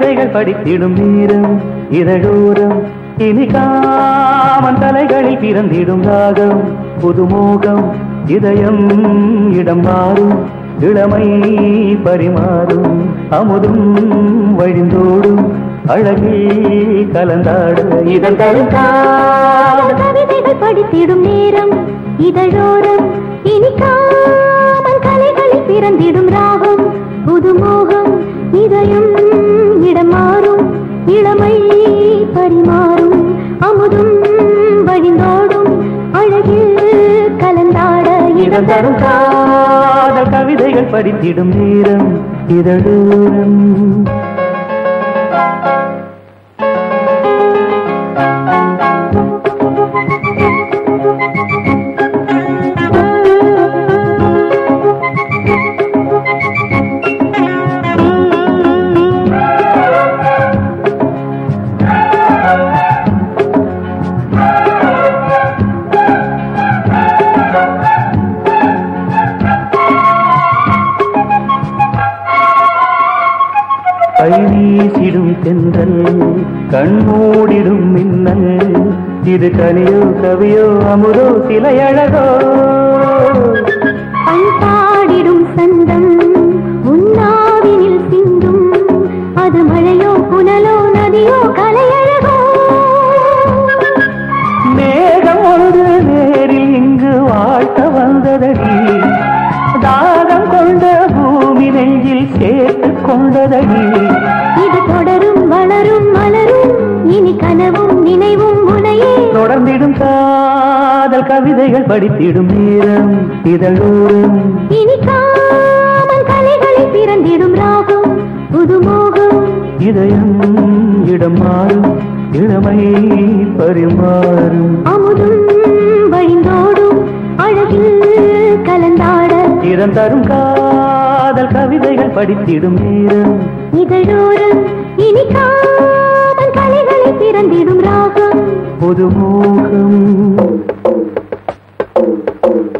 கவிதைகள் படித்திடும் நேரம் இதழோரம். இனி காமன் தலைகளில் பிறந்திடும் ராகம் புதுமோகம் இதயம் இடம் மாறும் இளமை பரிமாறும் அமுதும் வழிந்தோடும் அழகில் கலந்தாட காதல் கவிதைகள் படித்திடும் நேரம் இதழோரம். இனிக்காமல் கலைகளில் பிறந்திடும் ராகம் புதுமோகம் இதயம் பரிமாறும் அமுதும் வழிந்தோடும் அழகில் கலந்தாட இதன் தரும் காதல் கவிதைகள் படித்திடும் நேரம் இதழோரம். கை வீசிடும் தென்றல் கண்மூடிடும் மின்னல். இது கனியோ கவியோ அமுதோ சிலையழகோ. பண்பாடிடும் சந்தம் கவிதைகள் படித்திடும் நேரம் இதழோரம் இனி காமல் கலைகளில் பிறந்திடும் ராகம் புதுமோகம். இதயம் இடம் மாறும் இளமை பரிமாறும். அமுதும் வழிந்தோடும் அழகில் கலந்தாட. இடம் தரும் காதல் கவிதைகள் படித்திடும் நேரம். இதழோரம் இனி காமல் கலைகளில் பிறந்திடும் ராகம். புதுமோகம்.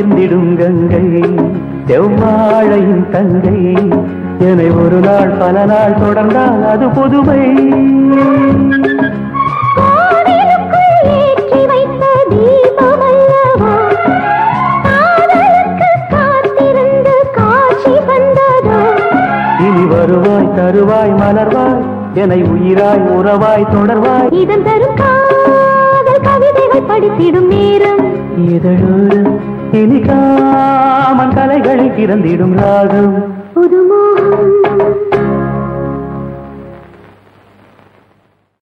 தோல் சேர்ந்திடும் கங்கை செவ்வாழையின் தங்கை. என்னை ஒரு நாள் பல நாள் தொடர்ந்தால் அது புதுமை. இனி வருவாய் தருவாய் மலர்வாய். என்னை உயிராய் உறவாய் தொடர்வாய். இதம் தரும் கவிதைகள் படித்திடும் நேரம். இதழோரம் எலிகாமன் கலைகளை திறந்திடும் ராகம். புதுமோகம்